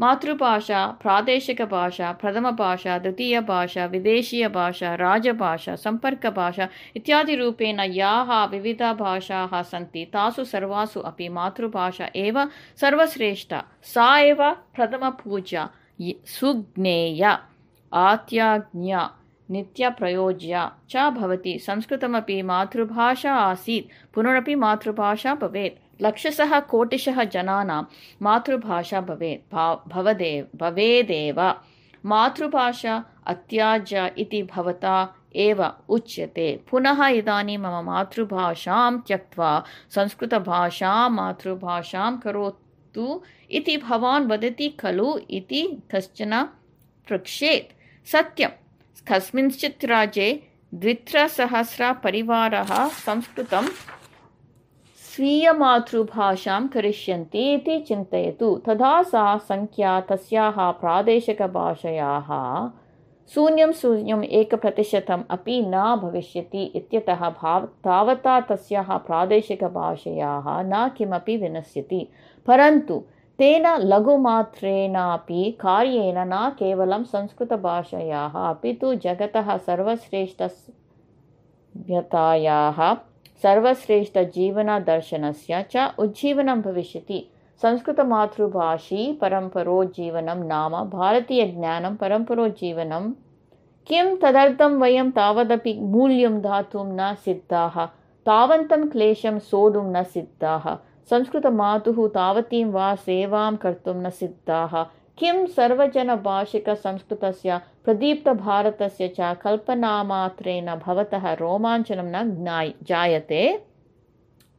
मातृभाषा प्रादेशिकभाषा प्रथमभाषा द्वितीयभाषा विदेशीयभाषा राजभाषा सम्पर्कभाषा इत्यादिरूपेण याः विविधभाषाः सन्ति तासु सर्वासु अपि मातृभाषा एव सर्वश्रेष्ठा सा एव प्रथमपूजा सुज्ञेया आत्याज्ञा नित्यप्रयोज्या च भवति। संस्कृतमपि मातृभाषा आसीत्। पुनरपि मातृभाषा भवेत्। लक्षशः कोटिशः जनानां मातृभाषा भवेत्। भवदेव भवेदेव। मातृभाषा अत्याज्य इति भवता एव उच्यते। पुनः इदानीं मम मातृभाषां त्यक्त्वा संस्कृतभाषां मातृभाषां करोतु इति भवान् वदति खलु इति कश्चन पृच्छेत् सत्यं कस्मिंश्चित् राज्ये द्वित्रसहस्रपरिवारः संस्कृतं स्वीयमातृभाषां करिष्यन्ति इति चिन्तयतु। तदा सा सङ्ख्या तस्याः प्रादेशिकभाषयाः शून्यं शून्यम् एकप्रतिशतम् अपि न भविष्यति इत्यतः भाव तावता तस्याः प्रादेशिकभाषयाः न किमपि विनश्यति। परन्तु तेन लघुमात्रेणापि कार्येन न केवलं संस्कृतभाषायाः अपि तु जगतः सर्वश्रेष्ठतायाः सर्वश्रेष्ठजीवनदर्शनस्य च उज्जीवनं भविष्यति। संस्कृतमातृभाषी परम्परोज्जीवनं नाम भारतीयज्ञानं परम्परोज्जीवनं किं तदर्थं वयं तावदपि मूल्यं दातुं न सिद्धाः तावन्तं क्लेशं सोढुं न सिद्धाः संस्कृतमातुः तावतीं वा सेवां कर्तुं न सिद्धाः। किं सर्वजनभाषिकसंस्कृतस्य प्रदीप्तभारतस्य च कल्पनामात्रेण भवतः रोमाञ्चनं न ज्ञाय जायते?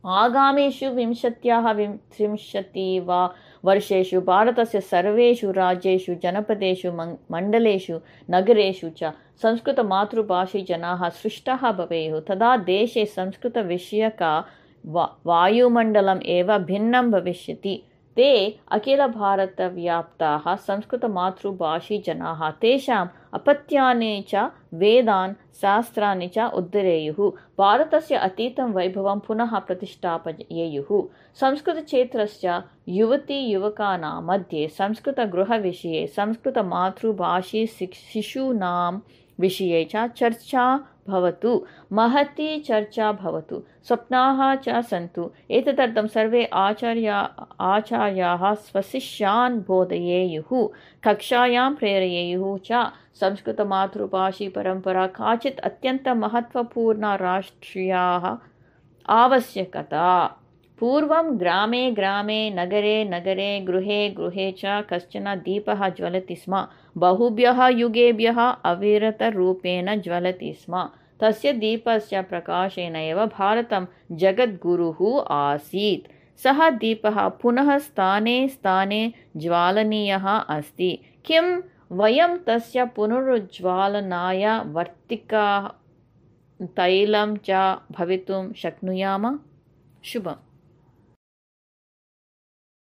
आगामिषु विंशत्याः विंशति वा वर्षेषु भारतस्य सर्वेषु राज्येषु जनपदेषु मण्डलेषु नगरेषु च संस्कृतमातृभाषीजनाः सृष्टाः भवेयुः। तदा देशे संस्कृतविषयका वा वायुमण्डलम् एव भिन्नं भविष्यति। ते अखिलभारतव्याप्ताः संस्कृतमातृभाषीजनाः तेषाम् अपत्यानि च वेदान् शास्त्राणि च उद्धरेयुः। भारतस्य अतीतं वैभवं पुनः प्रतिष्ठापयेयुः। संस्कृतक्षेत्रस्य युवतीयुवकानां मध्ये संस्कृतगृहविषये संस्कृतमातृभाषी शिशूनां विषये च चर्चा भवतु। महती चर्चा भवतु। स्वप्नाः च सन्तु। एतदर्थं सर्वे आचार्या आचार्याः स्वशिष्यान् बोधयेयुः। कक्षायां प्रेरयेयुः च। संस्कृतमातृभाषी परम्परा काचित् अत्यन्तमहत्त्वपूर्णा राष्ट्रियाः आवश्यकता पूर्वं ग्रामे ग्रामे नगरे नगरे गृहे गृहे च कश्चन दीपः ज्वलति स्म। बहुभ्यः युगेभ्यः अविरतरूपेण ज्वलति स्म। तस्य दीपस्य प्रकाशेन एव भारतं जगद्गुरुः आसीत्। सः दीपः पुनः स्थाने स्थाने ज्वालनीयः अस्ति। किं वयं तस्य पुनरुज्ज्वालनाय वर्तिका तैलं च भवितुं शक्नुयाम? शुभम्